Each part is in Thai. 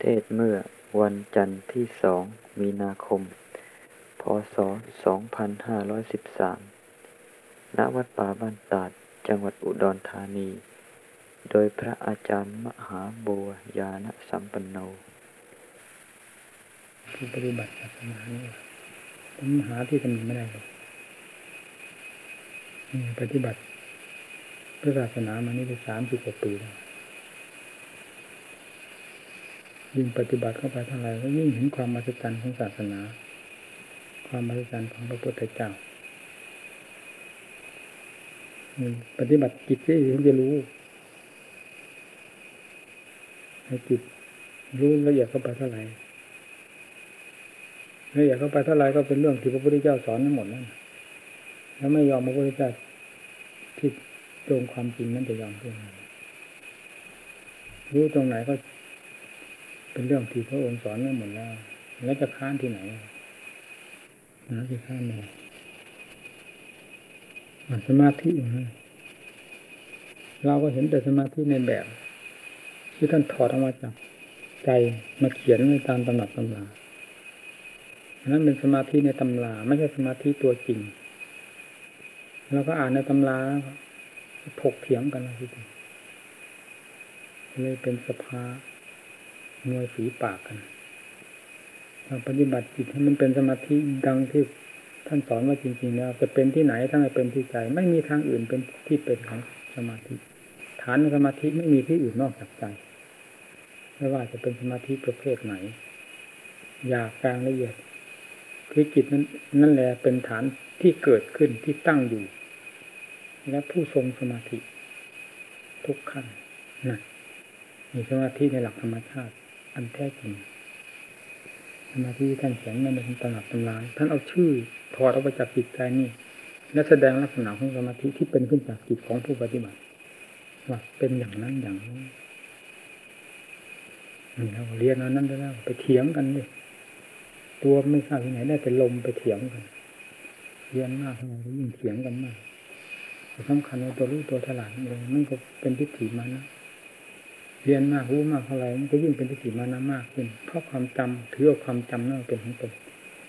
เทศเมื่อวันจันทร์ที่สองมีนาคม พศ 2513 ณ วัดป่าบ้านตาด จังหวัดอุดรธานี โดยพระอาจารย์มหาบัวยานสัมปันโนผู้ปฏิบัติศาสนานี่ผมหาที่ตำหนิไม่ได้หรอกนี่ปฏิบัติพระศาสนามานี่ได้สามสิบกว่าปีแล้ว ยิ่งปฏิบัติเข้าไปเท่าไหร่ก็ยิ่งเห็นความมหัศจรรย์ของศาสนา ความมหัศจรรย์ของพระพุทธเจ้าปฏิบัติจิตที่ถึงจะรู้ให้จิตรู้ละเอียดเข้าไปเท่าไหร่ละเอียดเข้าไปเท่าไหร่ก็เป็นเรื่องที่พระพุทธเจ้าสอนทั้งหมดนั่นแล้วไม่ยอมพระพุทธเจ้าที่ตรงความจริงนั้นจะยอมเพื่อรู้ตรงไหนก็ เป็นเรื่องที่พระองค์สอนไว้หมดแล้ว แล้วจะค้านที่ไหนนะที่ค้านไหนสมาธิเราก็เห็นแต่สมาธิในแบบ ที่ท่านถอดออกมาจากใจมาเขียนในตามตำหนักตำราอันนั้นเป็นสมาธิในตำราไม่ใช่สมาธิตัวจริงเราก็อ่านในตำราถกเถียงกันเลยทีเดียวเลยเป็นสภา มวยฝีปากกันเราปฏิบัติจิตให้มันเป็นสมาธิดังที่ท่านสอนว่าจริงๆแล้วจะเป็นที่ไหนทั้งเป็นที่ใจ ไม่มีทางอื่นเป็นที่เป็นของสมาธิ ฐานสมาธิไม่มีที่อื่นนอกจากใจไม่ว่าจะเป็นสมาธิประเภทไหนอยากกลางละเอียดคือจิตนั้นนั่นแหละเป็นฐานที่เกิดขึ้นที่ตั้งอยู่ และผู้ทรงสมาธิ ทุกขั้นนะมีสมาธิในหลักธรรมชาติ อันแท้จริงสมาธิท่านเขียนในตำหนักตำราท่านเอาชื่อถอดออกไปจากจิตใจนี่และแสดงลักษณะของสมาธิที่เป็นขึ้นจากจิตของผู้ปฏิบัติว่าเป็นอย่างนั้นอย่างนี้นี่เราเรียนเอานั้นได้แล้วไปเถียงกันเลยตัวไม่ทราบที่ไหนได้แต่ลมไปเถียงกันเรียนมากเท่าไหร่ยิ่งเถียงกันมากสำคัญว่าตัวรู้ตัวฉลาดเองมันก็เป็นทิฏฐิมานะ เรียนมากรู้มากเท่าไหร่มันก็ยิ่งเป็นทิฏฐิมานะมากขึ้นเพราะความจำถือเอาความจำนั่นเป็นของตน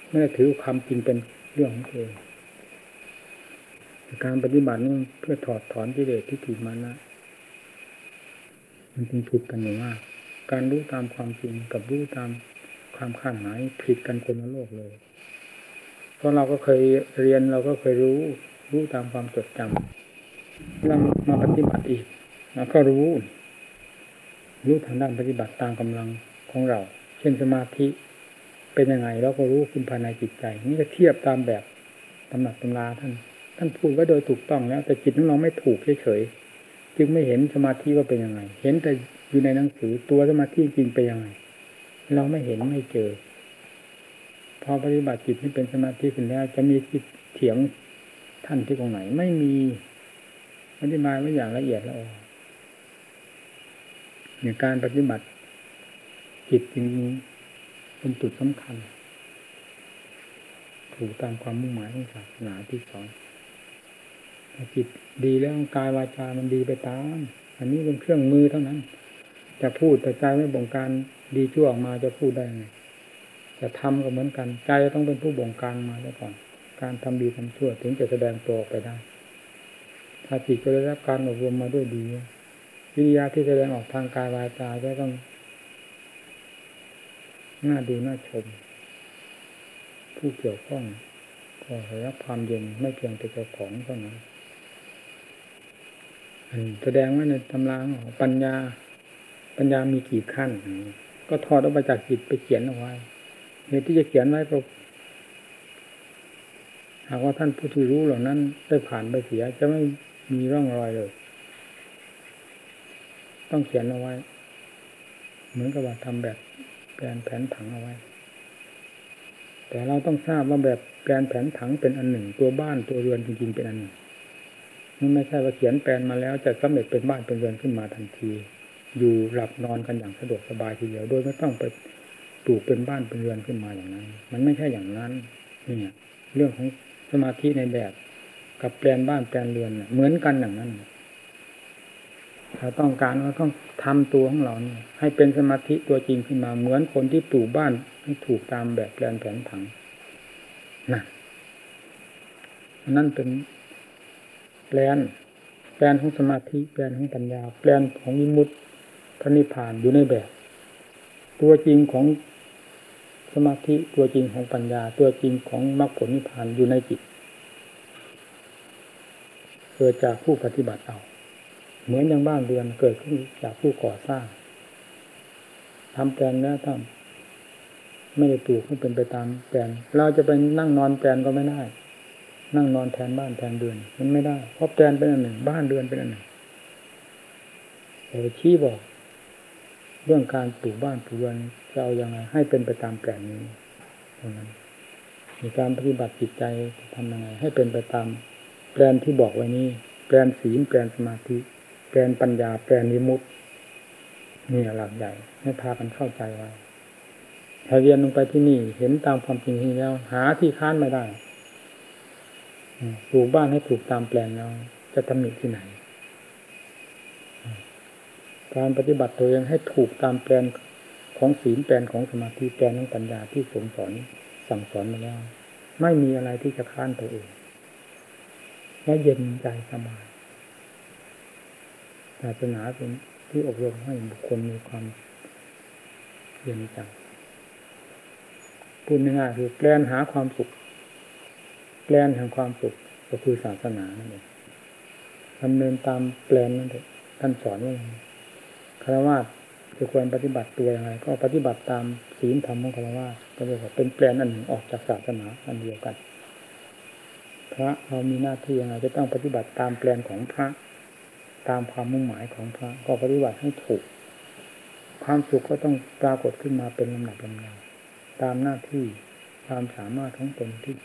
ไม่ได้ถือความจริงเป็นเรื่องของตัวเองการปฏิบัตินี่เพื่อถอดถอนกิเลสทิฏฐิมานะมันจึงผิดกันอย่างมากการรู้ตามความจริงกับรู้ตามความข้างหมายผิดกันคนละโลกเลย เพราะเราก็เคยเรียนเราก็เคยรู้ รู้ตามความจดจำเรามาปฏิบัติอีกเราก็รู้ รู้ทางด้านปฏิบัติตามกำลังของเรา เช่นสมาธิเป็นยังไงเราก็รู้ขึ้นภายในจิตใจ นี่ก็เทียบตามแบบตำหนักตำราท่าน ท่านพูดไว้โดยถูกต้องแล้ว แต่จิตของเราไม่ถูกเฉยๆจึงไม่เห็นสมาธิว่าเป็นยังไง เห็นแต่อยู่ในหนังสือตัวสมาธิจริงเป็นยังไง เราไม่เห็นไม่เจอ พอปฏิบัติจิตที่เป็นสมาธิขึ้นแล้ว จะมีจิตเถียงท่านที่ตรงไหนไม่มีอธิบายไว้อย่างละเอียดแล้ว อย่างการปฏิบัติจิตจริงเป็นจุดสำคัญ ถูกตามความมุ่งหมายของศาสนาที่สอนจิตดีแล้วกายวาจามันดีไปตาม อันนี้เป็นเครื่องมือเท่านั้น จะพูดแต่ใจไม่บงการดีชั่วออกมาจะพูดได้ไงจะทำก็เหมือนกัน ใจต้องเป็นผู้บงการมาแล้วก่อน การทำดีทำชั่วถึงจะแสดงตัวออกไปได้ ถ้าจิตก็ได้รับการอบรมมาด้วยดี วิทยาที่แสดงออกทางกายวาจาจะต้องน่าดูน่าชม ผู้เกี่ยวข้องก็ได้รับความเย็นไม่เพียงแต่เจ้าของเท่านั้นแสดงว่าในตำราของปัญญา ปัญญามีกี่ขั้น ก็ถอดออกมาจากจิตไปเขียนเอาไว้เหตุที่จะเขียนไว้ก็หากว่าท่านผู้ที่รู้เหล่านั้นได้ผ่านไปเสียจะไม่มีร่องรอยเลย ต้องเขียนเอาไว้ เหมือนกับว่าทำแบบแปลนแผนผังเอาไว้ แต่เราต้องทราบว่าแบบแปลนแผนผังเป็นอันหนึ่ง ตัวบ้านตัวเรือนจริงๆเป็นอันหนึ่งนี่ไม่ใช่ว่าเขียนแปลนมาแล้วจะสำเร็จเป็นบ้านเป็นเรือนขึ้นมาทันที อยู่หลับนอนกันอย่างสะดวกสบายทีเดียวโดยไม่ต้องไปปลูกเป็นบ้านเป็นเรือนขึ้นมาอย่างนั้น มันไม่ใช่อย่างนั้นเนี่ยเรื่องของสมาธิในแบบกับแปลนบ้านแปลนเรือนเหมือนกันอย่างนั้น ถ้าต้องการเราต้องทำตัวของเรานี่ให้เป็นสมาธิตัวจริงขึ้นมาเหมือนคนที่ปลูกบ้านให้ถูกตามแบบแปลนแผนผังนะนั่นเป็นแปลนแปลนของสมาธิแปลนของปัญญา แปลนของวิมุตติพระนิพพานอยู่ในแบบ ตัวจริงของสมาธิตัวจริงของปัญญา ตัวจริงของมรรคผลนิพพานอยู่ในจิตเกิดจากผู้ปฏิบัติเอา เหมือนอย่างบ้านเรือนเกิดขึ้นจากผู้ก่อสร้างทำแปลนแล้วทำไม่ได้ปลูกให้เป็นไปตามแปลนเราจะไปนั่งนอนแปลนก็ไม่ได้ นั่งนอนแทนบ้านแทนเรือน มันไม่ได้เพราะแปลนเป็นอันหนึ่ง บ้านเรือนเป็นอันหนึ่งแต่ชี้บอก เรื่องการปลูกบ้านปลูกเรือนจะเอาอยัางไง ให้เป็นไปตามแปลนนี้ตรงนั้นมีการปฏิบัติจิตใจทำยังไง ให้เป็นไปตามแปลนที่บอกไว้นี้แปลนศีลแปลนสมาธิ แปลนปัญญา แปลนนิมุตนี่หลักใหญ่ให้พากันเข้าใจไว้ถ้าเรียนลงไปที่นี่ เห็นตามความจริงที่แล้ว หาที่ค้านไม่ได้ปลูกบ้านให้ถูกตามแปลนแล้วจะทำหนิที่ไหน การปฏิบัติตัวเองให้ถูกตามแปลนของศีลแปลนของสมาธิแปลนของปัญญาที่สมสอนสั่งสอนมาแล้ว ไม่มีอะไรที่จะค้านตัวเองและเย็นใจสบาย ศาสนาเป็นที่อบรมให้บุคคลมีความเย็นใจพูดง่ายๆคือแปลนหาความสุขแปลนแห่งความสุขก็คือศาสนานั่นเองดำเนินตามแปลนนั่นเองท่านสอนว่าคารวะจะควรปฏิบัติตัวยังไงก็ปฏิบัติตามศีลธรรมของคารวะก็เรียกว่าเป็นแปลนอันหนึ่งออกจากศาสนาอันเดียวกัน พระเรามีหน้าที่ยังไงจะต้องปฏิบัติตามแปลนของพระ ตามความมุ่งหมายของพระก็ปฏิบัติให้ถูก ความสุขก็ต้องปรากฏขึ้นมาเป็นลำดับลำดับตามหน้าที่ความสามารถของตนที่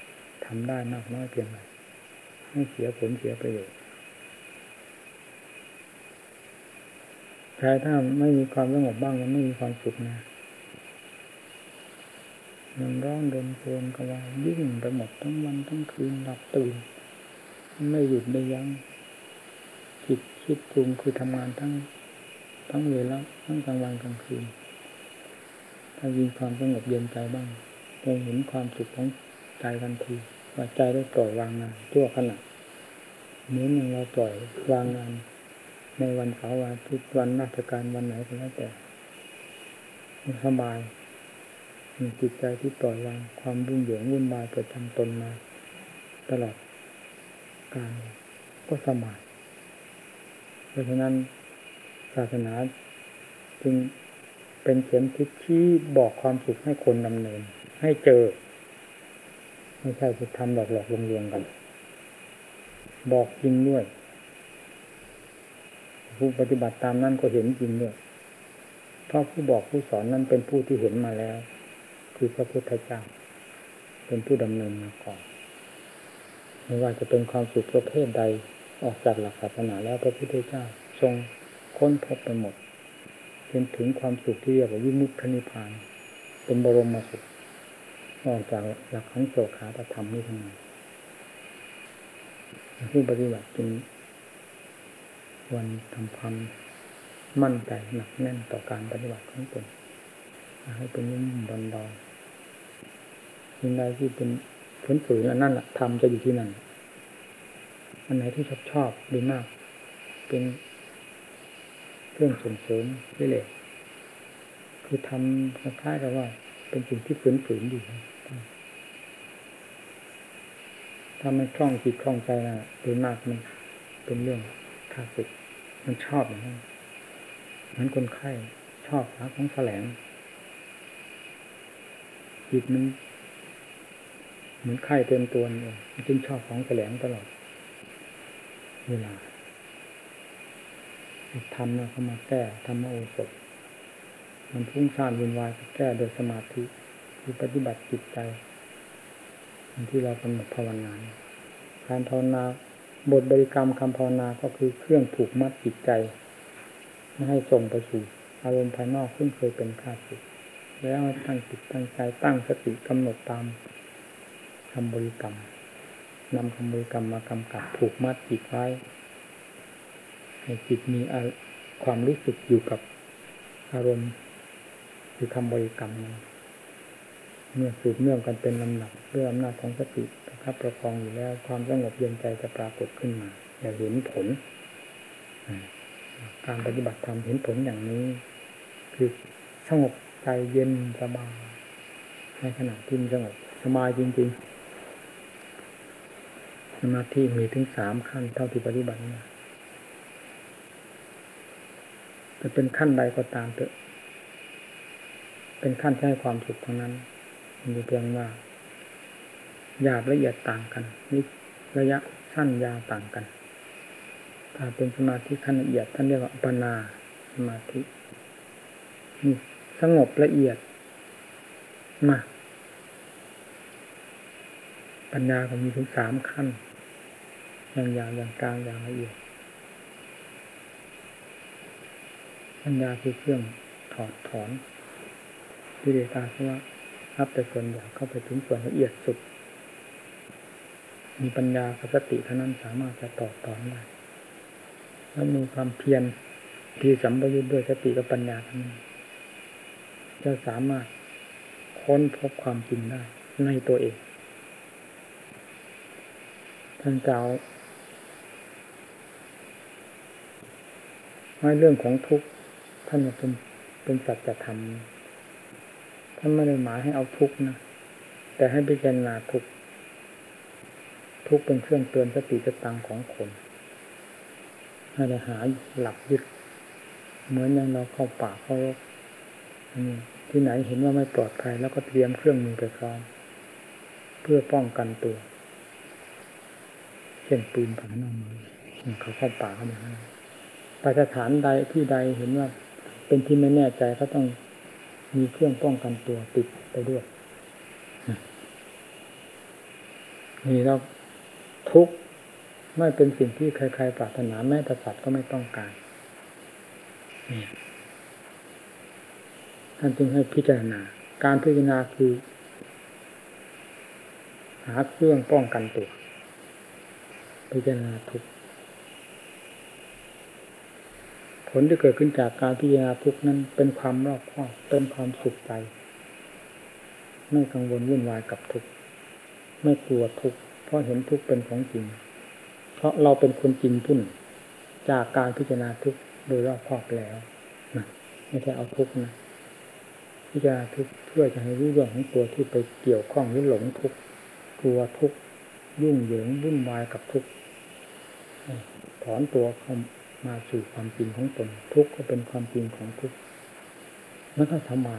ทำได้มากน้อยเพียงไรไม่เสียผลเสียประโยชน์ใครถ้าไม่มีความสงบบ้างมันไม่มีความสุขนะมันร้องเดินเพลินกวายยิ่งไปหมดทั้งวันทั้งคืนหลับตื่น ไม่หยุดไม่ยัง้ง คิดปรุงคือทำงานทั้งทั้งเวลาทั้งกลางวันกลางคืน ถ้ามีความสงบเย็นใจบ้างจะเห็นความสุขของใจทันทีว่าใจได้ปล่อยวางงานทั่วขณะเหมือนอย่างเราปล่อยวางงาน ในวันเสาร์วันอาทิตย์วันราชการวันไหนก็แล้วแต่สบายมีจิตใจที่ปล่อยวางความรุ่งเหยิงวุ่นวายประจำตนมา ตลอดการก็สบาย ราะฉะนั้นศาสนาจึงเป็นเข็มทิศที่บอกความสุขให้คนดำเนิน ให้เจอ ไม่ใช่จะทำหลอกหลอกลวงลวงกัน บอกจริงด้วย ผู้ปฏิบัติตามนั้นก็เห็นจริงด้วยเพราะผู้บอกผู้สอนนั้นเป็นผู้ที่เห็นมาแล้ว คือพระพุทธเจ้า เป็นผู้ดำเนินมาก่อนไม่ว่าจะเป็นความสุขประเภทใด ออกจากหลักศาสนาแล้วพระพุทธเจ้าทรงค้นพบไปหมดจนถึงความสุขที่เรียกว่าวิมุตตินิพพาน เป็นบรมสุขออกจากหลักของโสขาตธรรมนี่ทั้งนั้นผู้ปฏิบัติจึงวันทำความมั่นใจหนักแน่นต่อการปฏิบัติของตนให้เป็นยิ่งดอนดอนยิ่งใดที่เป็นฝืนฝืนนั่นแหละทำจะอยู่ที่นั่น อันไหนที่ชอบชอบดีมาก เป็นเครื่องส่งเสริมได้เลย คือทำคล้ายๆกับว่า เป็นสิ่งที่ฝืนๆอยู่ถ้ามันคล่องจิตคล่องใจนะโดยมากมันเป็นเรื่องคลาสสิกมันชอบอย่างนั้นมือนคนไข้ชอบหาของแสลงจิตมันเหมือนไข้เต็มตัวนี่มันจึงชอบของแสลงตลอด เวลาทำแล้วเขามาแก้ทำมาโอสถ มันพุ่งซ่านวุ่นวายแก้โดยสมาธิคือปฏิบัติจิตใจที่เรากำหนดภาวนาการภาวนาบทบริกรรมคำภาวนาก็คือเครื่องผูกมัดจิตใจ ไม่ให้ส่งไปสู่อารมณ์ภายนอกขึ้นเคยเป็นข้าศึกแล้วตั้งจิตตั้งใจตั้งสติกำหนดตามคำบริกรรม นำคำบริกรรมมากำกับผูกมัดจิตไว้ ให้จิตมีความรู้สึกอยู่กับอารมณ์คือคำบริกรรมนั้นเมื่อสืบเนื่องกันเป็นลำดับด้วยอำนาจของสติประคับประคองอยู่แล้วความสงบเย็นใจจะปรากฏขึ้นมาอย่าเห็นผล การปฏิบัติธรรมเห็นผลอย่างนี้ คือสงบใจเย็นสบายในขณะที่สงบสบายจริง ๆ สมาธิมีถึงสามขั้นเท่าที่ปฏิบัติมาจะเป็นขั้นใดก็ตามเถอะ เป็นขั้นให้ความสุขเท่านั้นมีเพียงว่าหยาบละเอียดต่างกันนี่ระยะสั้นยาวต่างกัน ถ้าเป็นสมาธิขั้นละเอียดท่านเรียกว่าอัปนาสมาธิสงบละเอียดมาปัญญาก็มีถึงสามขั้น อย่างยาวอย่างกลางอย่างละเอียดปัญญาคือเครื่องถอดถอนวิเดกาเพราะว่ารับแต่ส่วนหยาบเข้าไปถึงส่วนละเอียดสุด มีปัญญากับสติเท่านั้นสามารถจะตอดถอนได้แล้วมีความเพียรที่สัมปยุทธ์ด้วยสติกับปัญญาทั้งนั้นจะสามารถค้นพบความจริงได้ในตัวเองท่านกล่าว ให้เรื่องของทุกข์ท่านเป็นเป็นสัจธรรมท่านไม่ได้หมายให้เอาทุกข์นะแต่ให้พิจารณาทุกข์ทุกข์เป็นเครื่องเตือนสติสตังของคนให้ได้หาหลักยึด เหมือนอย่างเราเข้าป่าเข้ารกที่ไหนเห็นว่าไม่ปลอดภัยแล้วก็เตรียมเครื่องมือไปพร้อมเพื่อป้องกันตัว เช่นปืนผาหน้ามือเขาเข้าป่าเข้ามา สถานใดที่ใดเห็นว่า เป็นที่ไม่แน่ใจก็ต้องมีเครื่องป้องกันตัวติดไปด้วยนี่เราทุกไม่เป็นสิ่งที่ใครๆปรารถนาแม้แต่สัตว์ก็ไม่ต้องการนี่ท่านจึงให้พิจารณา การพิจารณาคือ หาเครื่องป้องกันตัว พิจารณาทุกผ ลที่เกิดขึ้นจากการพิจารณาทุกนั้น เป็นความรอบคอบเป็นความสุขใจไม่กังวลวุ่นวายกับทุกไม่กลัวทุกเพราะเห็นทุกเป็นของจริง เพราะเราเป็นคนจริงพุ่นจากการพิจารณาทุกโดยรอบคอบแล้วนะไม่ใช่เอาทุกนะพิจารณาทุกเพื่อจะให้รู้เรื่องของตัวที่ไปเกี่ยวข้องหรือหลงทุกกลัวทุกยุ่งเหยิงวุ่นวายกับทุกถอนตัวเข้า มาสู่ความจริงของตน ทุกก็เป็นความจริงของทุกแล้วก็ทำไม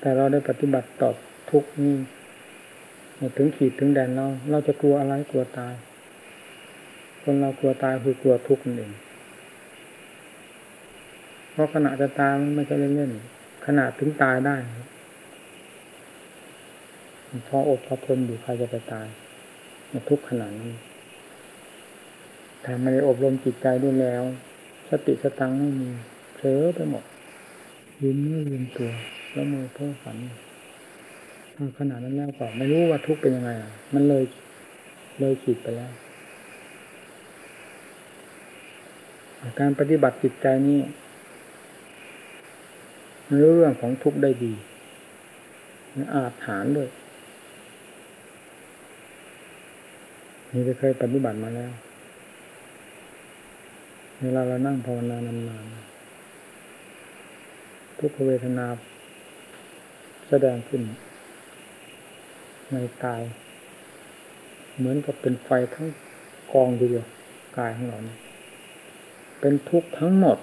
แต่เราได้ปฏิบัติต่อทุกนี้ถึงขีดถึงแดนเรา เราจะกลัวอะไรกลัวตาย คนเรากลัวตายคือกลัวทุกข์นั่นเองเพราะขณะจะตายมันไม่ใช่เล่นๆขณะถึงตายได้พออดพอทนอยู่ใครจะไปตายทุกขนาดนี้ ถ้าไม่ได้อบรมจิตใจด้วยแล้ว สติสตังไม่มีเผลอไปหมดยืนเมื่อยืนตัวแล้วมือเพ้อฝันขนาดนั้นแล้วก็ไม่รู้ว่าทุกเป็นยังไง มันเลยเลยขีดไปแล้วการปฏิบัติจิตใจนี้มันรู้เรื่องของทุกได้ดีอาจฐานด้วยนี่จะเคยปฏิบัติมาแล้ว เวลาเรานั่งภาวนานานๆทุกขเวทนา แสดงขึ้น ในกาย เหมือนกับเป็นไฟทั้งกองเดียวกายของเราเป็นทุกข์ทั้งหมด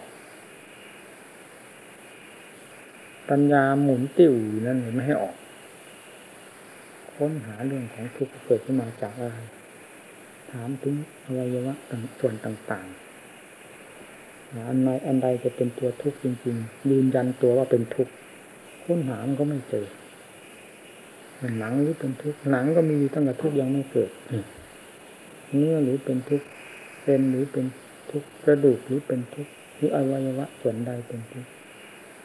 ปัญญาหมุนติ้วนั่นไม่ให้ออกค้นหาเรื่องของทุกข์เกิดขึ้นมาจากอะไร ถามถึงอวัยวะส่วนต่างๆ อันไหนอันใดจะเป็นตัวทุกข์จริงๆยืนยันตัวว่าเป็นทุกข์ค้นหามันก็ไม่เจอเป็นหนังหรือเป็นทุกข์หนังก็มีตั้งแต่ทุกข์ยังไม่เกิดเนื้อหรือเป็นทุกข์เป็นหรือเป็นทุกข์กระดูกหรือเป็นทุกข์หรืออวัยวะส่วนใดเป็นทุกข์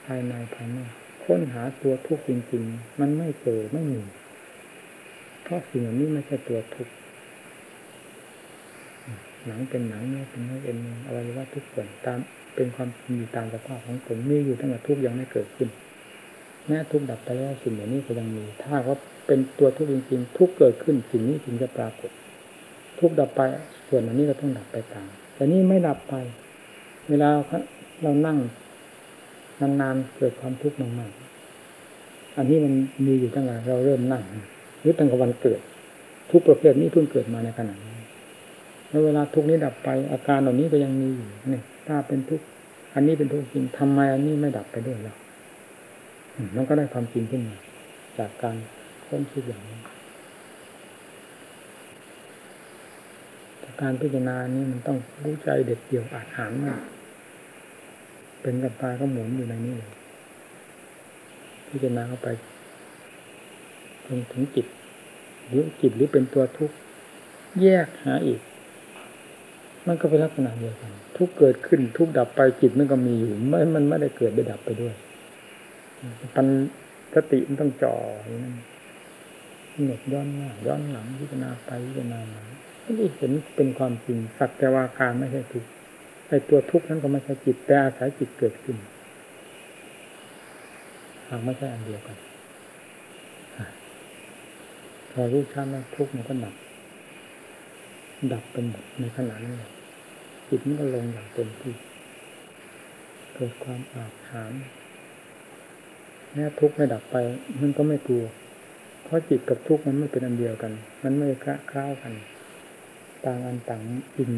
ภายในภายนอกค้นหาตัวทุกข์จริงๆ มันไม่เจอไม่มีเพราะสิ่งนี้ไม่ใช่ตัวทุกข์ หนังเป็นหนังเนื้อเป็นเนื้อเอ็นอวัยวะทุกส่วนตามเป็นความจริงอยู่ตามสภาพของตนมีอยู่ตั้งแต่ทุกยังไม่เกิดขึ้น แม้ทุกข์ดับไปแล้วสิ่งเหล่านี้ก็ยังมี ถ้าว่าเป็นตัวทุกข์จริงๆทุกเกิดขึ้นสิ่งนี้ถึงจะปรากฏ ทุกดับไปส่วนอันนี้ก็ต้องดับไปตาม แต่นี่ไม่ดับไป เวลาเรานั่งนานๆเกิดความทุกข์มากๆอันนี้มันมีอยู่ตั้งแต่เราเริ่มนั่งหรือตั้งแต่วันเกิด ทุกประเภทนี้เพิ่งเกิดมาในขณะนี้ แล้วเวลาทุกนี้ดับไป อาการเหล่านี้ก็ยังมีอยู่นี่ถ้าเป็นทุกอันนี้เป็นทุกจริงทำไมอันนี้ไม่ดับไปด้วยล่ะมันก็ได้ความจริงขึ้นมาจากการค้นคิดอย่างนี้การพิจารณานี้มันต้องรู้ใจเด็ดเดี่ยวอาจหารมากเป็นกับตายก็หมุนอยู่ในนี้เลยพิจารณาเข้าไปจนถึงจิตหรือจิตหรือเป็นตัวทุกข์แยกหาอีก มันก็เป็นลักษณะเดียวกัน ทุกเกิดขึ้น ทุกดับไปจิตมันก็มีอยู่ไม่มันไม่ได้เกิดได้ดับไปด้วยปัญสติมันต้องจ่ออย่างนั้นหนกย้อนหน้าย้อนหลังพิจารณาไปพิจารณามาไม่ได้เห็นเป็นความจริงสักแต่ว่าการไม่ใช่ทุกไอตัวทุกข์นั้นก็ไม่ใช่จิตแต่อาศัยจิตเกิดขึ้นหากไม่ใช่อันเดียวกันพอรู้ชัดแล้วทุกข์มันก็ดับดับไปหมดในขณะนั้นเลย จิตมันก็ลงอย่างเต็มที่ เกิดความอาบหามแม้ทุกข์ไม่ดับไป มันก็ไม่กลัว เพราะจิตกับทุกข์มันไม่เป็นอันเดียวกัน มันไม่คล้าวกัน ต่างอันต่างอิน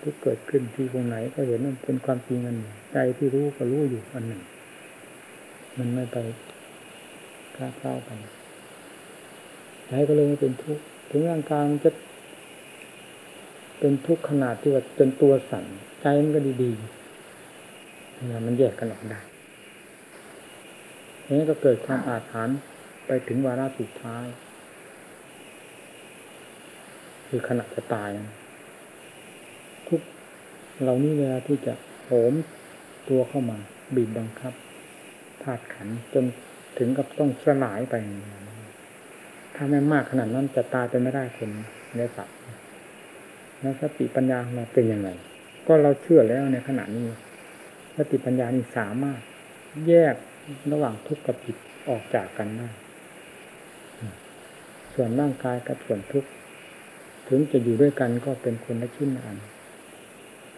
ทุกเกิดขึ้นที่ตรงไหนก็เห็นมันเป็นความจริงอันหนึ่งใจที่รู้ก็รู้อยู่อันหนึ่ง มันไม่ไปคล้าวกันใจก็เลยไม่เป็นทุกข์ถึงร่างกายมันจะ เป็นทุกข์ขนาดที่ว่าจนตัวสั่นใจมันก็ดีๆมันแยกกันออกได้นี้ก็เกิดความอาถรรพ์ไปถึงวาระสุดท้าย คือขณะจะตาย ทุกเรานี่เวลาที่จะโหมตัวเข้ามา บีบบังคับธาตุขันจนถึงกับต้องสลายไป ถ้าไม่มากขนาดนั้นจะตายไปไม่ได้คนในสัตว แล้วสติปัญญาของเราเป็นยังไงก็เราเชื่อแล้วในขณะนี้ สติปัญญานี่สามารถแยกระหว่างทุกข์กับจิตออกจากกันได้ส่วนร่างกายกับส่วนทุกข์ถึงจะอยู่ด้วยกันก็เป็นคนละชิ้นอัน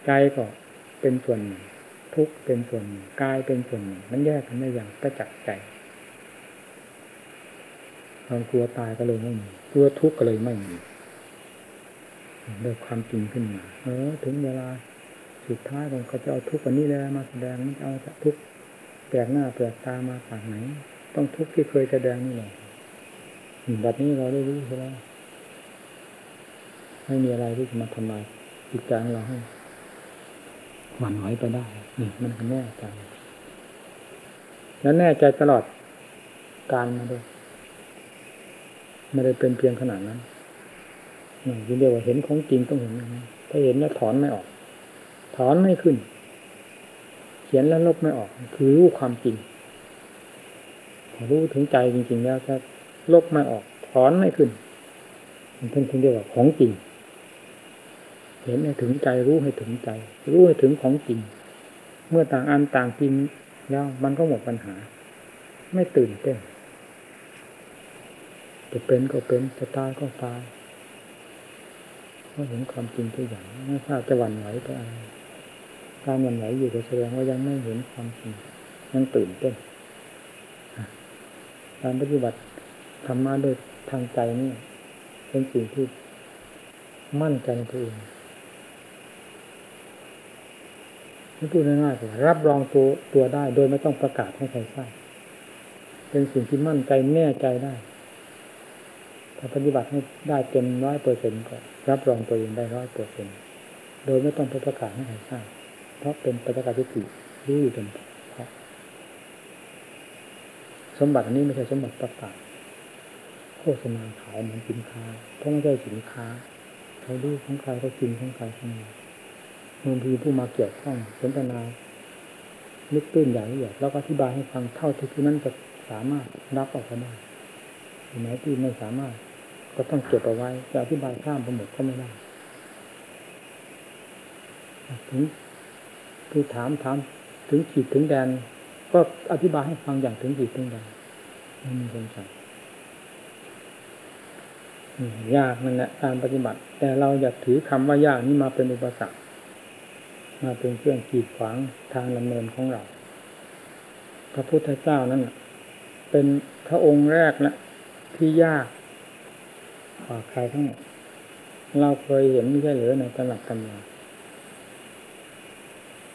ใจก็เป็นส่วนหนึ่งทุกข์เป็นส่วนหนึ่งกายเป็นส่วนหนึ่งมันแยกกันได้อย่างประจักษ์ใจความกลัวตายก็เลยไม่มีกลัวทุกข์ก็เลยไม่มี เดิความจริงขึ้นมาเออ ถึงเวลาสุดท้ายมันก็จะเอาทุกข์อันนี้แล้วมาแสดงมันเอาทุกข์แปลกหน้าแปลกตามาจากไหน ต้องทุกข์ที่เคยแสดงนี่แหละแบบนี้เราได้รู้ใช่ไหมไม่มีอะไรที่จะมาทำลายจิตใจของเราให้หวั่นไหวไปได้นี่มันแน่ใจแล้วแน่ใจตลอดการมาด้วยไม่ได้เป็นเพียงขนาดนั้น นี่เรียกว่าเห็นของจริงต้องเห็นอย่างนั้ถ้าเห็นแล้วถอนไม่ออก ถอนไม่ขึ้น เขียนแล้วลบไม่ออก คือรู้ความจริงรู้ถึงใจจริง ๆ แล้วถ้าลบไม่ออก ถอนไม่ขึ้นมันเป็นที่เรียกว่าของจริง เห็นให้ถึงใจรู้ให้ถึงใจ รู้ให้ถึงของจริง เมื่อต่างอันต่างจริงแล้วมันก็หมดปัญหา ไม่ตื่นเต้นจะเป็นก็เป็นจะตายก็ตาย เพราะเห็นความจริงทุกอย่างไม่ทราบจะหวั่นไหวไปอะไรการหวั่นไหวอยู่ก็แสดงว่ายังไม่เห็นความจริงยังตื่นเต้นการปฏิบัติธรรมะโดยทางใจนี่เป็นสิ่งที่มั่นใจในตัวเองที่พูดง่ายๆว่ารับรองตัวตัวได้ โดยไม่ต้องประกาศให้ใครทราบเป็นสิ่งที่มั่นใจแน่ใจได้ ถ้าปฏิบัติให้ได้เต็มร้อยเปอร์เซ็นต์ก็ รับรองตัวเองได้ร้อยเปอร์เซ็นโดยไม่ต้องประกาศให้ใครทราบเพราะเป็นประกาศที่ถูกรู้อยู่เต็มเพราะสมบัติอันนี้ไม่ใช่สมบัติประกาศโฆษณาขายเหมือนสินค้าเพราะไม่ใช่สินค้าเขาดูของใครเขากินของใครของเราบางทีผู้มาเกี่ยวข้องสนทนาลึกตื้นอย่างละเอียดแล้วก็อธิบายให้ฟังเท่าที่นั้นจะสามารถรับออกมาได้ไหนที่ไม่สามารถ ก็ต้องเก็บเอาไว้จะอธิบายข้ามไปหมดก็ไม่ได้ถึงคือถามถามถึงขีดถึงแดน ก็อธิบายให้ฟังอย่างถึงขีดถึงแดนไม่มีสงสัยยากนั่นแหละการปฏิบัติ แต่เราอย่าถือคำว่ายากนี้มาเป็นอุปสรรคมาเป็นเครื่องกีดขวางทางดำเนินของเรา พระพุทธเจ้านั้นเป็นพระองค์แรกนะที่ยาก กว่าใครทั้งหมดเราเคยเห็นไม่ใช่หรือในตลับตำรา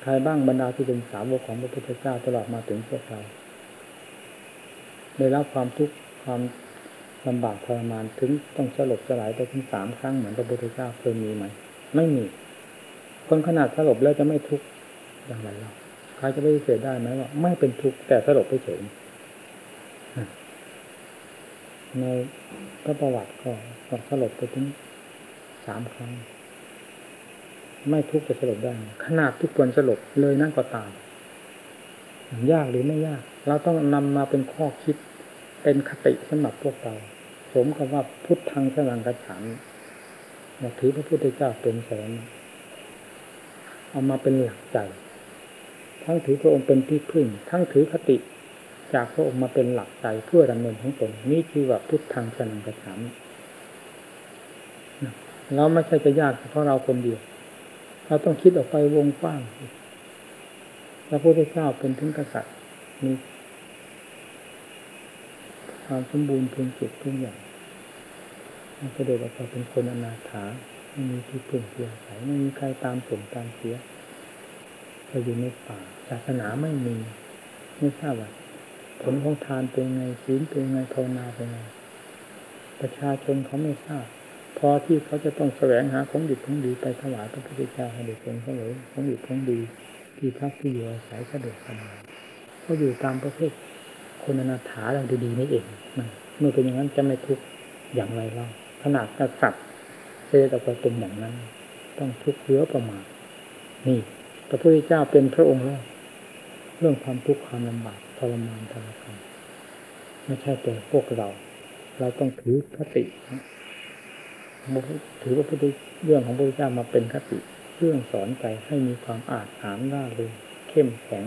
ใครบ้างบรรดาที่เป็นสาวกของพระพุทธเจ้าตลอดมาถึงพวกเราได้รับความทุกข์ความลำบากทรมานถึงต้องสลบสลายไปถึงสามครั้งเหมือนพระพุทธเจ้าเคยมีไหมไม่มี คนขนาดสลบแล้วจะไม่ทุกข์อย่างไรเราใครจะไปเสียได้ไหมว่า ไม่เป็นทุกข์แต่สลบไปเฉย ในพระประวัติก็สลบไปถึงสามครั้ง ไม่ทุกจะสลบได้ ขนาดทุกคนสลบเลยนั่นก็ตามยากหรือไม่ยาก เราต้องนำมาเป็นข้อคิดเป็นคติสำหรับพวกเรา สมกับว่าพุทธังสนังกระฉามถือพระพุทธเจ้าเป็นแสนเอามาเป็นหลักใจ ทั้งถือพระองค์เป็นที่พึ่ง ทั้งถือคติ จากพระองค์มาเป็นหลักใจเพื่อดำเนินของตนนี่คือว่าพุทธังสนังกระฉามเราไม่ใช่จะยากเพราะเราคนเดียว เราต้องคิดออกไปวงกว้างพระพุทธเจ้าเป็นถึงกษัตริย์มีความสมบูรณ์เพียงสุดทุกอย่างเสด็จออกไปเป็นคนอนาถาไม่มีที่พึ่งเพียงใสไม่มีใครตามส่งตามเสียไปอยู่ในป่าศาสนาไม่มีไม่ทราบว่า ผลของทานเป็นไงศีลเป็นไงภาวนาเป็นไงประชาชนเขาไม่ทราบพอที่เขาจะต้องแสวงหาของดีของดีไปถวายพระพุทธเจ้าให้เด็กคนเขาเลยของดีของดี ที่พักที่อยู่อาศัยสะดวกสบายเขาอยู่ตามประเภทคนอนาถาเราดีๆนี่เองเมื่อเป็นอย่างนั้นจะไม่ทุกข์อย่างไรเล่าขนาดกษัตริย์เสด็จออกไปเป็นอย่างนั้น ต้องทุกข์เยอะประมาณนี่พระพุทธเจ้าเป็นพระองค์แรก เรื่องความทุกข์ความลำบากทรมานทรมานไม่ใช่แต่พวกเรา เราต้องถือคติถือว่าพุทธเรื่องของพระพุทธเจ้ามาเป็นคติเรื่องสอนใจให้มีความอาจหามร่าเริงเข้มแข็ง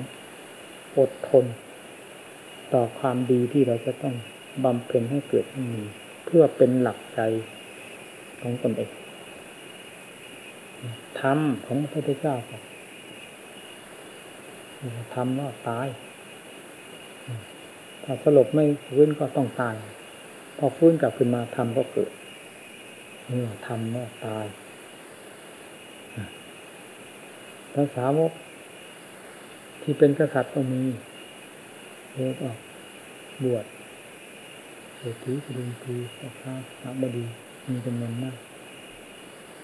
อดทน ต่อความดีที่เราจะต้องบำเพ็ญให้เกิดให้มี เพื่อเป็นหลักใจของตนเองธรรมของพระพุทธเจ้า ทำแล้วตาย ถ้าสลบไม่ฟื้นก็ต้องตาย พอฟื้นกลับขึ้นมาทำก็เกิดเมื่ทำแล้วตายภาษาวกที่เป็นกษัตริย์ก็มีเลิกออกบวชเศรษฐีสุรินทรีสักาพระบดีมีจำนวนมาก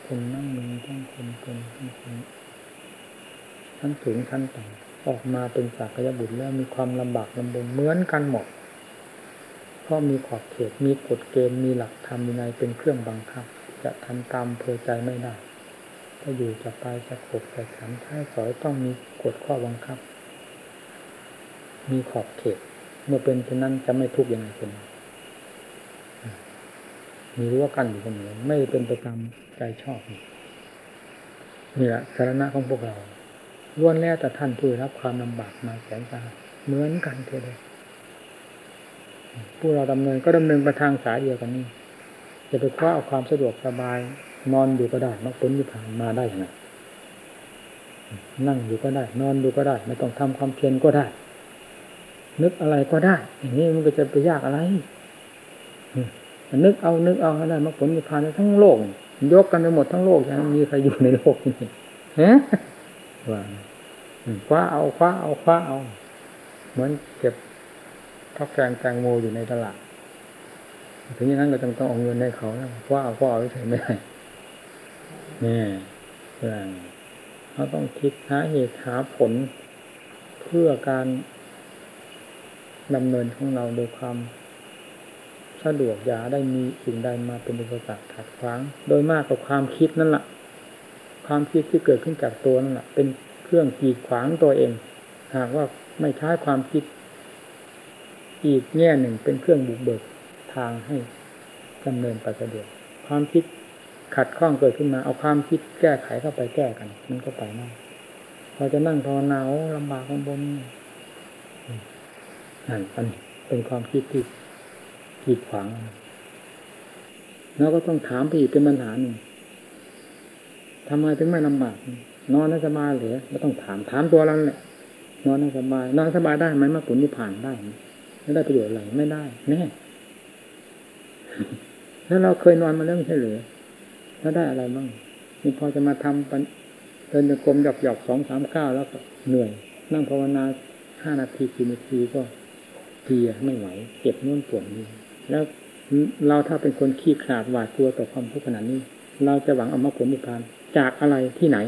คนนั่งมือทั้งคนคนทั้งคนทั้งสูงทั้งต่ำ ออกมาเป็นสากยบุตรแล้วมีความลำบากลำบนเหมือนกันหมด เพราะมีขอบเขตมีกฎเกณฑ์มีหลักธรรมในเป็นเครื่องบังคับ จะทำตามเพอใจไม่ได้ถ้าอยู่จะไปจะขบจะฉันท้ายสอยต้องมีกฎข้อบังคับ มีขอบเขต เมื่อเป็นเช่นนั้นจะไม่ทุกข์ยังไงเป็นมีรั้วกั้นอยู่เสมอไม่เป็นไปตามใจชอบนี่แหละสาระของพวกเรา ล้วนแล้วแต่ท่านผู้รับความลำบากมาแสนสาหัสเหมือนกันเท่าเดิมผู้เราดำเนินก็ดำเนินไปทางสายเดียวกันนี่จะไปคว้าเอาความสะดวกสบาย นอนอยู่ก็ได้มรรคผลนิพพานมาได้ยังไงนั่งอยู่ก็ได้ นอนอยู่ก็ได้ ไม่ต้องทำความเพียรก็ได้ นึกอะไรก็ได้ อย่างนี้มันก็จะไปยากอะไรนึกเอานึกเอาอะไรมรรคผลนิพพานทั้งโลก ยกกันไปหมดทั้งโลกยังมีใครอยู่ในโลกนี้ฮะ ว่าคว้าเอาคว้าเอาคว้าเอา เหมือนเก็บทักแกงแตงโมอยู่ในตลาดถึงอย่างนั้นก็ต้องต้องเอาเงินให้เขาคว้าเอาคว้าเอาเฉยไม่ได้นี่เรื่องเขาต้องคิดหาเหตุหาผลเพื่อการดำเนินของเราโดยความสะดวกยาได้มีสิ่งใดมาเป็นอุปสรรคขัดขวาง โดยมากกับความคิดนั่นแหละ ความคิดที่เกิดขึ้นจากตัวนั่นแหละเป็นเครื่องกีดขวางตัวเอง หากว่าไม่ใช้ความคิด อีกแง่หนึ่งเป็นเครื่องบุกเบิกทางให้ดำเนินไปสะดวกความคิดขัดข้องเกิดขึ้นมา เอาความคิดแก้ไขเข้าไปแก้กัน มันก็ไปไม่พอจะนั่งภาวนาโอ้ลำบากข้างบนนั่นเป็นเป็นความคิดที่กีดขวางแล้วก็ต้องถามไปอีกเป็นปัญหาหนึ่ง ทำไมถึงไม่ลำบาก นอนให้สบายหรือไม่ต้องถามถามตัวเราแหละนอนให้สบาย นอนสบายได้ไหมมาผลที่ผ่านได้ไม่ได้ประโยชน์อะไรไม่ได้แน่แล้วเราเคยนอนมาแล้วไม่ใช่หรือแล้วได้อะไรบ้างนี่พอจะมาทำเดินกลมหยอกหยอกสองสามเก้าแล้วก็เหนื่อย นั่งภาวนาห้านาทีสี่นาทีก็เพลียไม่ไหวเจ็บนุ่นปวดนี้แล้วเราถ้าเป็นคนขี้ขลาดหวาดกลัวต่อความทุกข์ขนาดนี้ เราจะหวังเอามาผลนิพพานจากอะไรที่ไหน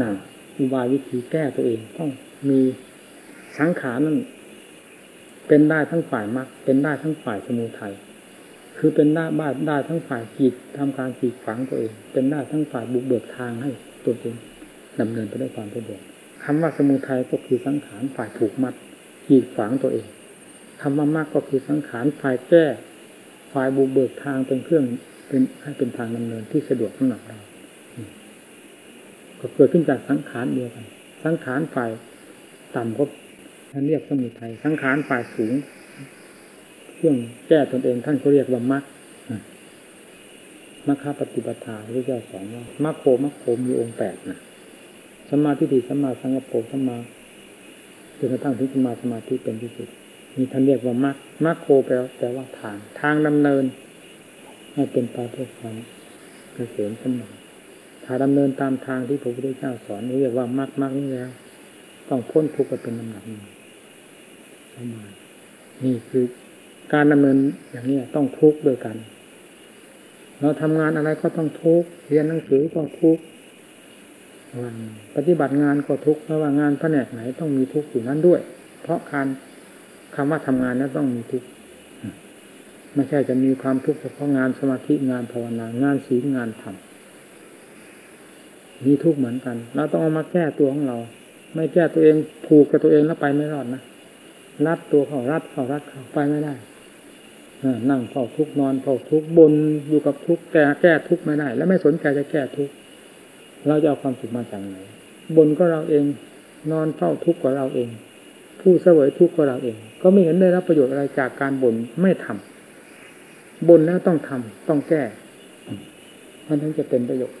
นั่นอุบายวิธีแก้ตัวเองต้องมีสังขารนั่นเป็นได้ทั้งฝ่ายมรรคเป็นได้ทั้งฝ่ายสมุทัยคือเป็นได้บ้าได้ทั้งฝ่ายจิตทำการจีดฝังตัวเอง เป็นได้ทั้งฝ่ายบุกเบิกทางให้ตัวเองดำเนินไปด้วยความสะดวกคำว่าสมุทัยก็คือสังขารฝ่ายถูกมัดจีดฝังตัวเองคำว่ามรรคก็คือสังขารฝ่ายแก้ฝ่ายบุกเบิกทางเป็นเครื่อง เป็นให้เป็นทางดำเนินที่สะดวกสำหรับเราก็เกิดขึ้นจากสังขารเดียวกัน สังขารฝ่ายต่ำก็ท่านเรียกสมุทัยสังขารฝ่ายสูงเครื่องแก้ตนเองท่านเขาเรียกว่ามรรคมรรคปฏิปทาพระเจ้าสอนว่ามรรคโคมรรคโคมีองค์แปดนะสมาธิดีสมาสังกปรสมาจนกระทั่งถึงสมาสมาธิเป็นที่สุดมีท่านเรียกว่ามรรคมรรคโคแปลแปลว่าทางทางดำเนิน ให้เป็นไปเพื่อความเกษมสมบูรณ์ถ้าดำเนินตามทางที่พระพุทธเจ้าสอนเรียกว่ามรรคมรรคนี้แล้ว ต้องพ้นทุกข์ไปเป็นลำดับนี้ประมาณนี่คือการดำเนินอย่างนี้ต้องทุกข์ด้วยกัน เราทำงานอะไรก็ต้องทุกข์เรียนหนังสือก็ทุกข์ปฏิบัติงานก็ทุกข์ไม่ว่างานแผนกไหนต้องมีทุกข์อยู่นั้นด้วย เพราะการคำว่าทำงานนั้นต้องมีทุกข์ ไม่ใช่จะมีความทุกข์เฉพาะงานสมาธิงานภาวนางานศีลงานธรรมมีทุกข์เหมือนกันเราต้องเอามาแก้ตัวของเรา ไม่แก้ตัวเองผูกกับตัวเองแล้วไปไม่รอดนะรัดตัวเขารัดเขารัดเขาไปไม่ได้นั่งเฝ้าทุกนอนเฝ้าทุกบนอยู่กับทุกแต่แก้ทุกไม่ได้ แล้วไม่สนใจจะแก้ทุกเราจะเอาความสุขมาจากไหนบนก็เราเองนอนเฝ้าทุกข์ก็เราเอง ผู้เสวยทุกข์ก็เราเอง ก็ไม่เห็นได้รับประโยชน์อะไรจากการบนไม่ทำ บนแล้วต้องทำต้องแก้มันถึงจะเป็นประโยชน์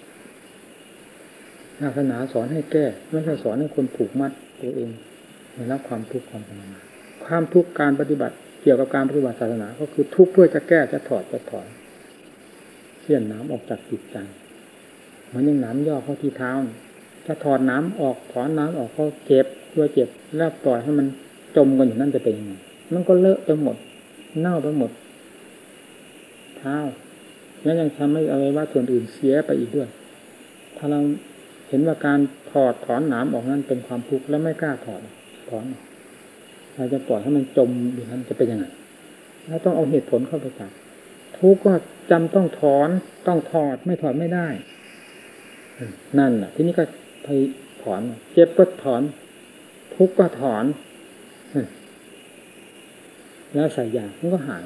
ศาสนาสอนให้แก้ไม่ใช่สอนให้คนผูกมัดตัวเองในรับความทุกข์ความทรมานความทุกข์การปฏิบัติ เกี่ยวกับการปฏิบัติศาสนา ก็คือทุกข์เพื่อจะแก้จะถอดจะถอนเชี่ยนน้ำออกจากจิตใจมันยังน้ำย่อเข้าที่เท้าถ้าถอดน้ำออกถอนน้ำออกก็เจ็บตัวเจ็บแล้วปล่อยให้มันจมกันอยู่นั่นจะเป็นยังไงมันก็เลอะไปหมด เน่าไปหมด ท้าแล้วยังทำให้อะไรว่าส่วนอื่นเสียไปอีกด้วย ถ้าเราเห็นว่าการถอดถอนหน้ำออกนั้นเป็นความทุกข์แล้วไม่กล้าถอดถอนเราจะปล่อยให้มันจมอยู่นั้นจะเป็นยังไงเราต้องเอาเหตุผลเข้าไปจับทุกข์ก็จำต้องถอนต้องถอดไม่ถอดไม่ได้นั่นแหละทีนี้ก็ไปถอนเจ็บก็ถอน ทุกข์ก็ถอนแล้วใส่ยามันก็หาย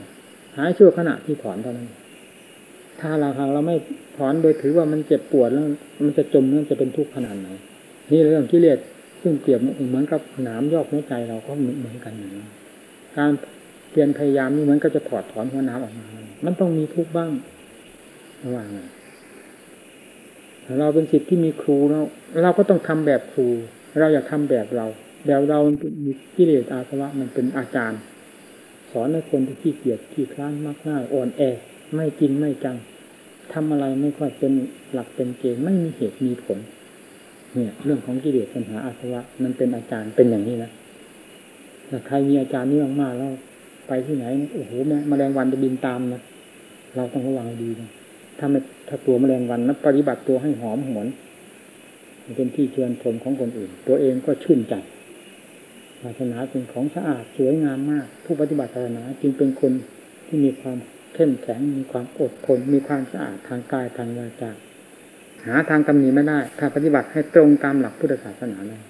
หายชั่วขณะที่ถอนเท่านั้น ถ้าเราหากเราไม่ถอนโดยถือว่ามันเจ็บปวดแล้ว มันจะจมแล้วจะเป็นทุกข์ขนาดไหน นี่เรื่องกิเลสซึ่งเปรียบเหมือนกับหนามยอกหัวใจเราก็เหมือนกันอย่างนี้การเปลี่ยนพยายามนี่เหมือนก็จะถอดถอนหัวน้ำออกมา มันต้องมีทุกข์บ้างระหว่างเราเป็นสิทธิ์ที่มีครูเราเราก็ต้องทำแบบครู เราอยากทำแบบเรา แบบเรามีกิเลสอาสวะมันเป็นอาจารย์ สอนให้คนที่ขี้เกียจขี้คลานมากง่ายอ่อนแอ ไม่กินไม่จังทำอะไรไม่ค่อยเป็นหลักเป็นเกณฑ์ไม่มีเหตุมีผล เนี่ย เรื่องของกิเลสปัญหาอาสวะมันเป็นอาจารย์เป็นอย่างนี้นะถ้าใครมีอาจารย์นี่มากๆแล้วไปที่ไหนโอ้โหแม่แมลงวันจะบินตามนะเราต้องระวังดีนะถ้าไม่ถ้าตัวแมลงวันนะปฏิบัติตัวให้หอมหวนเป็นที่เชิญชมของคนอื่น ตัวเองก็ชื่นใจ ศาสนาเป็นของสะอาดสวยงามมาก ผู้ปฏิบัติศาสนาจึงเป็นคนที่มีความเข้มแข็งมีความอดทนมีความสะอาดทางกายทางวาจาหาทางตำหนิไม่ได้ ถ้าปฏิบัติให้ตรงตามหลักพุทธศาสนาเลย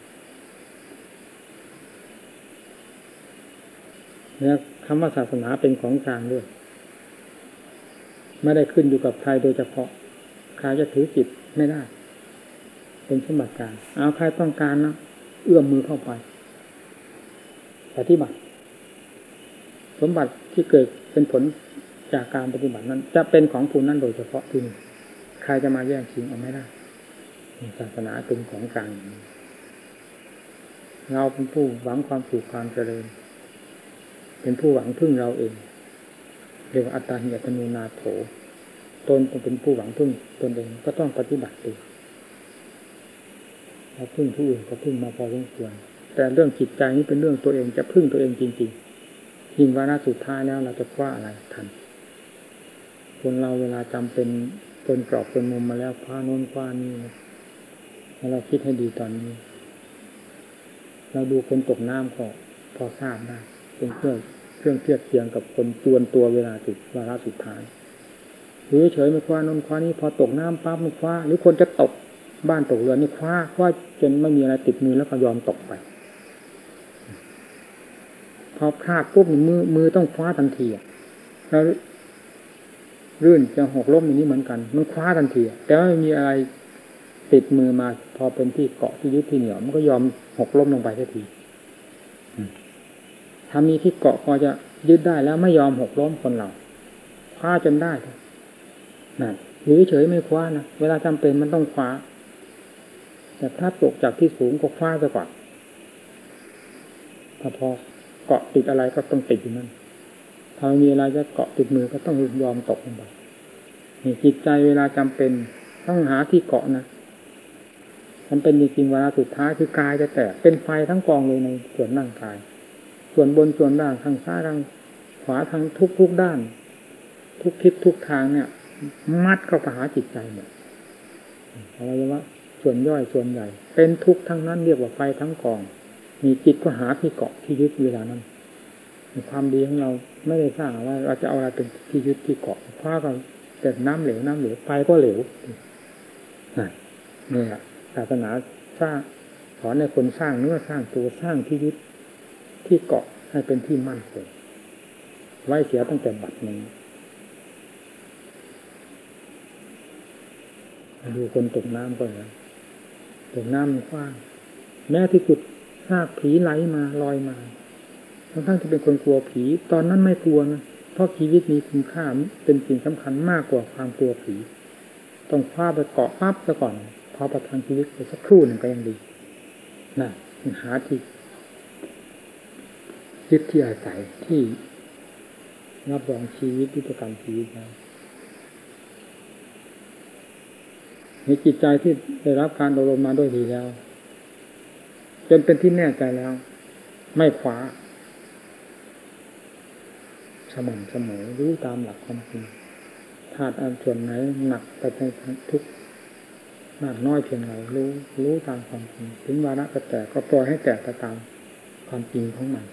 เนี่ยคำว่าศาสนาเป็นของกลางด้วย ไม่ได้ขึ้นอยู่กับใครโดยเฉพาะใครจะถือจิตไม่ได้ เป็นสมบัติการเอาใครต้องการนะเอื้อมมือเข้าไป ปฏิบัติ สมบัติที่เกิดเป็นผลจากการปฏิบัตินั้น จะเป็นของผู้นั้นโดยเฉพาะที่นี่ใครจะมาแย่งชิงเอาไม่ได้ศาสนาเป็นของกลางเราเป็นผู้หวังความสุขความเจริญ เป็นผู้หวังพึ่งเราเองเรียกว่าอัตตาหิอัตโนนาโถตนเป็นผู้หวังพึ่งตนเองก็ต้องปฏิบัติตัวเราพึ่งผู้อื่นก็พึ่งมาพอสมควร แต่เรื่องจิตใจนี้เป็นเรื่องตัวเองจะพึ่งตัวเองจริงๆยิ่งวาระสุดท้ายแล้วเราจะคว้าอะไรทันคนเราเวลาจำเป็นเป็นกรอบเป็นมุมมาแล้วคว้าโน้นคว้านี่แล้เราคิดให้ดีตอนนี้ เราดูคนตกน้ำก็พอทราบได้เป็นเครื่องเครื่องเทียบเทียงกับคนจวนตัวเวลาจุดวาระสุดท้ายหรือเฉยไม่คว้านนคว้านี่พอตกน้ำปั๊บมันคว้า หรือคนจะตกบ้านตกเรือนี่คว้าคว้าจนไม่มีอะไรติดมือแล้วก็ยอมตกไป อพลาดปุ๊บมือมือต้องคว้าทันทีแล้วรื่นจะหกล้มอย่างนี้เหมือนกัน มันคว้าทันทีแต่ว่ามีอะไรติดมือมา พอเป็นที่เกาะที่ยึดที่เหนี่ยวมันก็ยอมหกล้มลงไปทันทีถ้ามีที่เกาะพอจะยึดได้แล้วไม่ยอมหกล้มคนเราคว้าจนได้นั่นหรือเฉยไม่คว้านะเวลาจำเป็นมันต้องคว้าแต่ถ้าตกจากที่สูงก็คว้าซะก่อนถ้าพอ เกาะติดอะไรก็ต้องติดอยู่นั่นถ้ามีอะไรจะเกาะติดมือก็ต้องยอมตกลงไปนี่จิตใจเวลาจำเป็นต้องหาที่เกาะนะมันเป็นจริงๆเวลาสุดท้ายคือกายจะแตกเป็นไฟทั้งกองเลยในส่วนร่างกาย ส่วนบนส่วนล่างทางซ้ายทางขวาทางทุกทุกด้าน ทุกทิศทุกทางเนี่ย มัดเข้าไปหาจิตใจเนี่ยอวัยวะส่วนย่อยส่วนใหญ่ เป็นทุกทั้งนั้นเรียกว่าไฟทั้งกอง มีจิตก็หาที่เกาะที่ยึดเวลานั้นความดีของเราไม่ได้สร้างว่าเราจะเอาอะไรเป็นที่ยึดที่เกาะคว้ากันแต่น้ำเหลวน้ำเหลวไฟก็เหลวนี่แหละศาสนาสร้างสอนในคนสร้างเนื้อสร้างตัวสร้างที่ยึดที่เกาะให้เป็นที่มั่นคงไว้เสียตั้งแต่บัดนี้ดูคนตกน้ำก็แล้วตกน้ำมันกว้าง แม้ที่สุด ซากผีไหลมาลอยมาทั้งทั้งที่เป็นคนกลัวผี ตอนนั้นไม่กลัวนะเพราะชีวิตมีคุณค่าเป็นสิ่งสำคัญมากกว่าความกลัวผี ต้องคว้าไปเกาะปั๊บซะก่อน พอประทังชีวิตไปสักครู่หนึ่งก็ยังดีน่ะหาที่ยึดที่อาศัยที่รับรองชีวิตที่ประกันชีวิตได้ในจิตใจที่ได้รับการอบรมมาด้วยดีแล้ว จนเป็นที่แน่ใจแล้ว ไม่ขวาสม่ำเสมอรู้ตามหลักความจริงธาตุอันส่วนไหนหนักไปในทุกมากน้อยเพียงไรรู้ รู้ตามความจริงถึงวาระจะแตกก็ปล่อยให้แตกไปตามความจริงของมัน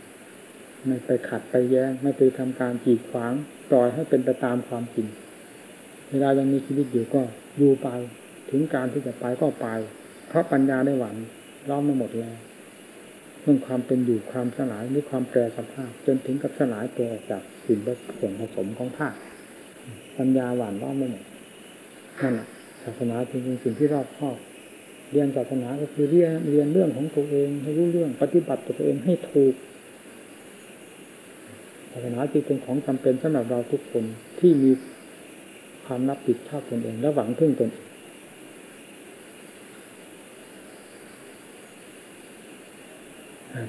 ไม่ไปขัดไปแย้งไม่ไปทำการจีดขวางปล่อยให้เป็นไปตามความจริงเวลายังมีชีวิตอยู่ก็อยู่ไป ถึงการที่จะไปก็ไป เพราะปัญญาได้หวัง ล้อมมาหมดแล้วเรื่องความเป็นอยู่ความสลายหรือความแปรสภาพ จนถึงกับสลายตัวจากสิ่งส่วนผสมของธาตุปัญญาหวานล้อมมาหมดนั่นแหละศาสนาจริงๆสิ่งที่รอบครอบเรียนศาสนาก็คือเรียนเรียนเรื่องของตัวเองให้รู้เรื่องปฏิบัติตัวเองให้ถูกศาสนาจึงเป็นของจำเป็นสำหรับเราทุกคนที่มีความรับผิดชอบตนเองและหวังพึ่งตนเอง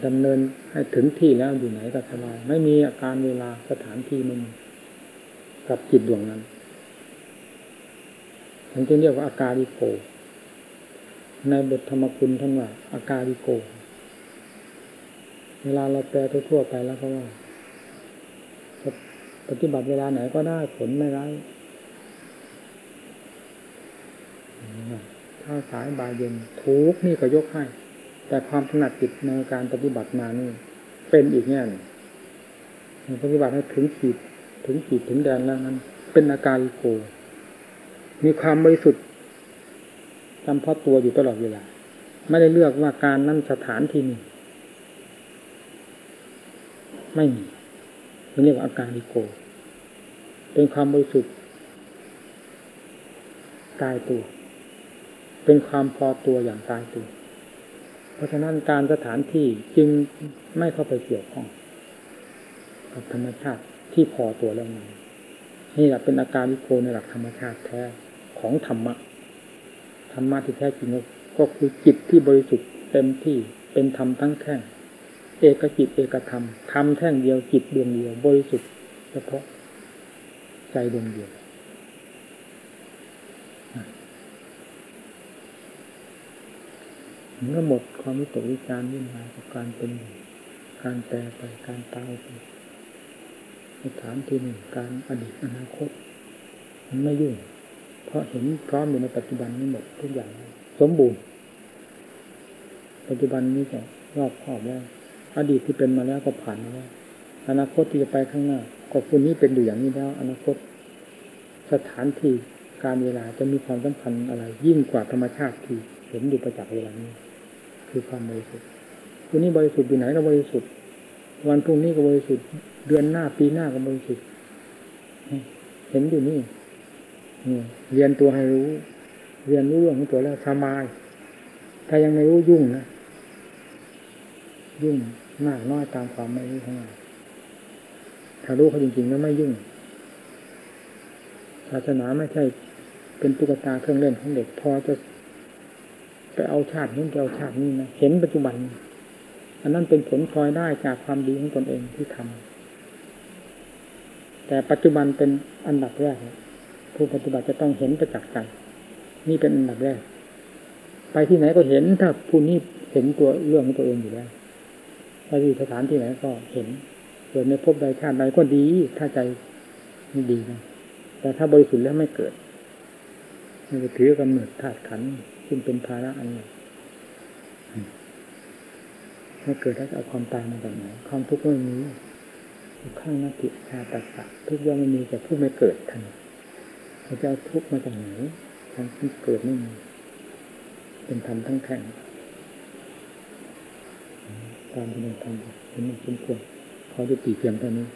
ดำเนินให้ถึงที่แล้วอยู่ไหนก็สบายไม่มีอาการเวลาสถานที่มันกับจิตดวงนั้นฉันจึงเรียกว่าอาการิโก ในบทธรรมคุณท่านว่าอาการิโก เวลาเราแปลทั่วไปแล้วก็ว่าปฏิบัติเวลาไหนก็ได้ผลไม่ร้ายถ้าสายบ่ายเย็นทุกนี่ก็ยกให้ แต่ความถนัดจิตในการปฏิบัติมานี่เป็นอีกแง่หนึ่งปฏิบัติให้ถึงขีดถึงขีดถึงแดนแล้วนั้น เป็นอาการโก มีความบริสุทธิ์จำเพาะตัวอยู่ตลอดเวลา ไม่ได้เลือกว่าการนั้นสถานที่นี้ไม่มีเรียกว่าอาการิโก เป็นความบริสุทธิ์ตายตัว เป็นความพอตัวอย่างตายตัว เพราะฉะนั้นการสถานที่จึงไม่เข้าไปเกี่ยวข้อง กับธรรมชาติที่พอตัวแล้วนั้นนี่แหละเป็นอาการวิโกในหลักธรรมชาติแท้ของธรรมะธรรมะที่แท้จริงก็คือจิตที่บริสุทธิ์เต็มที่เป็นธรรมทั้งแท่งเอกจิตเอกธรรมธรรมแท่งเดียวจิตดวงเดียวบริสุทธิ์เฉพาะใจดวงเดียว เมื่อหมดความวิตกวิจารณ์วุ่นวายกับการเป็นอยู่การแปรไปการตายไปสถานที่หนึ่งการอดีตอนาคต มันไม่ยุ่ง เพราะเห็นพร้อมอยู่ในปัจจุบันนี้หมดทุกอย่าง สมบูรณ์ ปัจจุบันนี้ก็รอบครอบแล้ว อดีตที่เป็นมาแล้วก็ผ่านมาแล้ว อนาคตที่จะไปข้างหน้าก็คุณนี้เป็นอยู่อย่างนี้แล้ว อนาคต สถานที่การเวลาจะมีความสำคัญอะไร ยิ่งกว่าธรรมชาติที่เห็นอยู่ประจักษ์เวลานี้ คือความบริสุทธิ์คุณนี้บริสุทธิ์อยู่ไหนก็บริสุทธิ์ วันพรุ่งนี้ก็บริสุทธิ์ เดือนหน้าปีหน้าก็บริสุทธิ์เห็นอยู่นี่เรียนตัวให้รู้ เรียนรู้เรื่องของตัวแล้วสบาย ถ้ายังไม่รู้ยุ่งนะ ยุ่งมากน้อยตามความไม่รู้ของเราถ้ารู้เขาจริงๆแล้วไม่ยุ่ง ศาสนาไม่ใช่เป็นตุ๊กตาเครื่องเล่นของเด็กพอจะ ไปเอาชาตินู้นไปเอาชาตินี้นะเห็นปัจจุบัน อันนั้นเป็นผลพลอยได้จากความดีของตนเองที่ทำแต่ปัจจุบันเป็นอันดับแรกผู้ปฏิบัติจะต้องเห็นประจักษ์ใจนี่เป็นอันดับแรก ไปที่ไหนก็เห็นถ้าผู้นี้เห็นตัวเรื่องของตัวเองอยู่แล้วไปที่สถานที่ไหนก็เห็นเกิดในภพใดชาติใดก็ดีถ้าใจไม่ดีนะแต่ถ้าบริสุทธิ์แล้วไม่เกิด มันจะถือกำเนิดธาตุขันธ์ซึ่งเป็นภาระอันหนึ่งไม่เกิดแล้วจะเอาความตายมาจากไหนความทุกข์ไม่มีข้างนักกิจชาตัสสะทุกย่อมไม่มีแต่ผู้ไม่เกิดทันเราจะเอาทุกข์มาจากไหนความที่เกิดไม่มีเป็นธรรมทั้งแท่งตามที่เราทำเป็นสมควรเขาจะตีเพียงเท่านี้